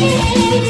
Hey,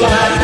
life.